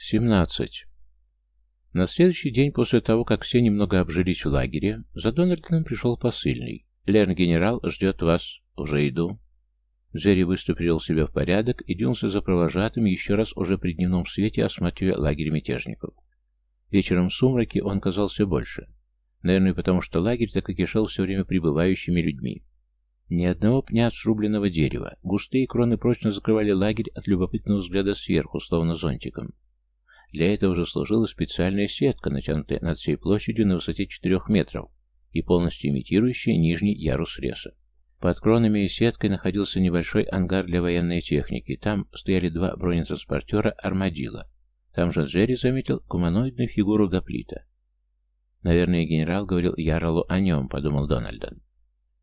17. На следующий день после того, как все немного обжились в лагере, за Дональдом пришел посыльный. «Лерн-генерал ждет вас. Уже иду». Джерри быстро себя в порядок и двинулся за провожатым, еще раз уже при дневном свете осматривая лагерь мятежников. Вечером в сумраке он казался больше. Наверное, потому что лагерь так и кишел все время прибывающими людьми. Ни одного пня от срубленного дерева. Густые кроны прочно закрывали лагерь от любопытного взгляда сверху, словно зонтиком. Для этого же служила специальная сетка, натянутая над всей площадью на высоте 4 метров и полностью имитирующая нижний ярус леса. Под кронами и сеткой находился небольшой ангар для военной техники. Там стояли два бронетранспортера «Армадилла». Там же Джерри заметил гуманоидную фигуру Гоплита. «Наверное, генерал говорил Ярлу о нем», — подумал Дональдон.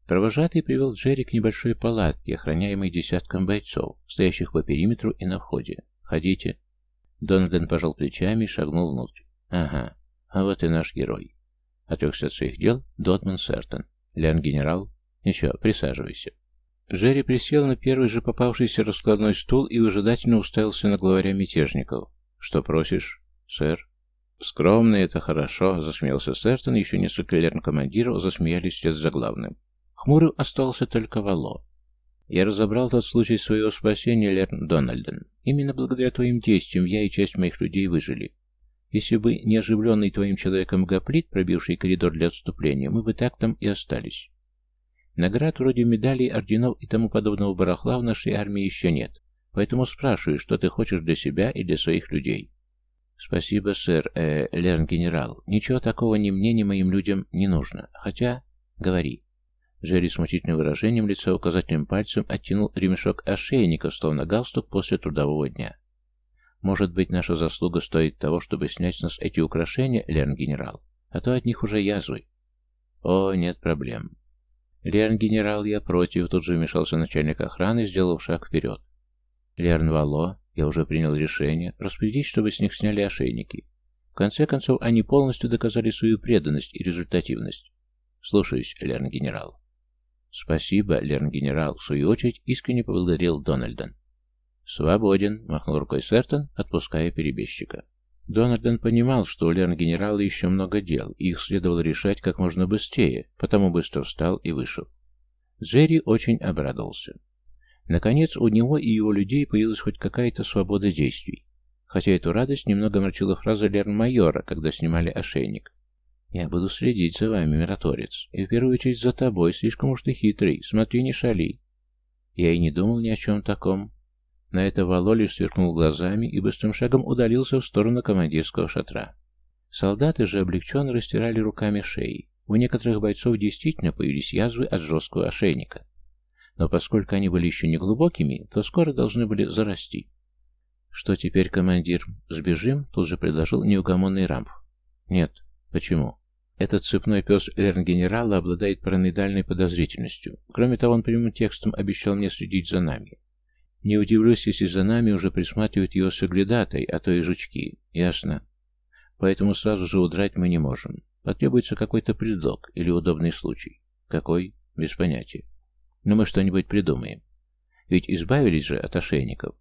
Провожатый привел Джерри к небольшой палатке, охраняемой десятком бойцов, стоящих по периметру и на входе. «Ходите». Дональден пожал плечами и шагнул внутрь. «Ага, а вот и наш герой». Отрекся от своих дел Дотман Сертон. Лян генерал. Ничего, присаживайся. Джерри присел на первый же попавшийся раскладной стул и выжидательно уставился на главаря мятежников. «Что просишь, сэр?» «Скромно, это хорошо», — засмеялся Сертон, еще несколько лерн-командиров засмеялись вслед за главным. Хмурым остался только Вало. Я разобрал тот случай своего спасения, Лерн Дональден. Именно благодаря твоим действиям я и часть моих людей выжили. Если бы не оживленный твоим человеком Гоплит, пробивший коридор для отступления, мы бы так там и остались. Наград вроде медалей, орденов и тому подобного барахла в нашей армии еще нет. Поэтому спрашиваю, что ты хочешь для себя и для своих людей. Спасибо, сэр, э, Лерн-генерал. Ничего такого ни мне, ни моим людям не нужно. Хотя, говори. Джерри с мучительным выражением лица указательным пальцем оттянул ремешок ошейника, словно галстук после трудового дня. «Может быть, наша заслуга стоит того, чтобы снять с нас эти украшения, Лерн-генерал, а то от них уже язвы». «О, нет проблем». «Лерн-генерал, я против», — тут же вмешался начальник охраны, сделав шаг вперед. «Лерн Вало, я уже принял решение распорядить, чтобы с них сняли ошейники. В конце концов, они полностью доказали свою преданность и результативность. Слушаюсь, Лерн-генерал». «Спасибо, Лерн-генерал», — в свою очередь искренне поблагодарил Дональдон. «Свободен», — махнул рукой Сертон, отпуская перебежчика. Дональдон понимал, что у Лерн-генерала еще много дел, и их следовало решать как можно быстрее, потому быстро встал и вышел. Джерри очень обрадовался. Наконец, у него и его людей появилась хоть какая-то свобода действий. Хотя эту радость немного мрачила фраза Лерн-майора, когда снимали ошейник. «Я буду следить за вами, миротворец, и в первую очередь за тобой, слишком уж ты хитрый, смотри, не шали». Я и не думал ни о чем таком. На это Вало лишь сверкнул глазами и быстрым шагом удалился в сторону командирского шатра. Солдаты же облегченно растирали руками шеи. У некоторых бойцов действительно появились язвы от жесткого ошейника. Но поскольку они были еще не глубокими, то скоро должны были зарасти. «Что теперь, командир? Сбежим?» — тут же предложил неугомонный Рамф. «Нет. Почему?» Этот цепной пес Лерн-генерала обладает параноидальной подозрительностью. Кроме того, он прямым текстом обещал мне следить за нами. Не удивлюсь, если за нами уже присматривают его соглядатой, а то и жучки. Ясно. Поэтому сразу же удрать мы не можем. Потребуется какой-то предлог или удобный случай. Какой? Без понятия. Но мы что-нибудь придумаем. Ведь избавились же от ошейников.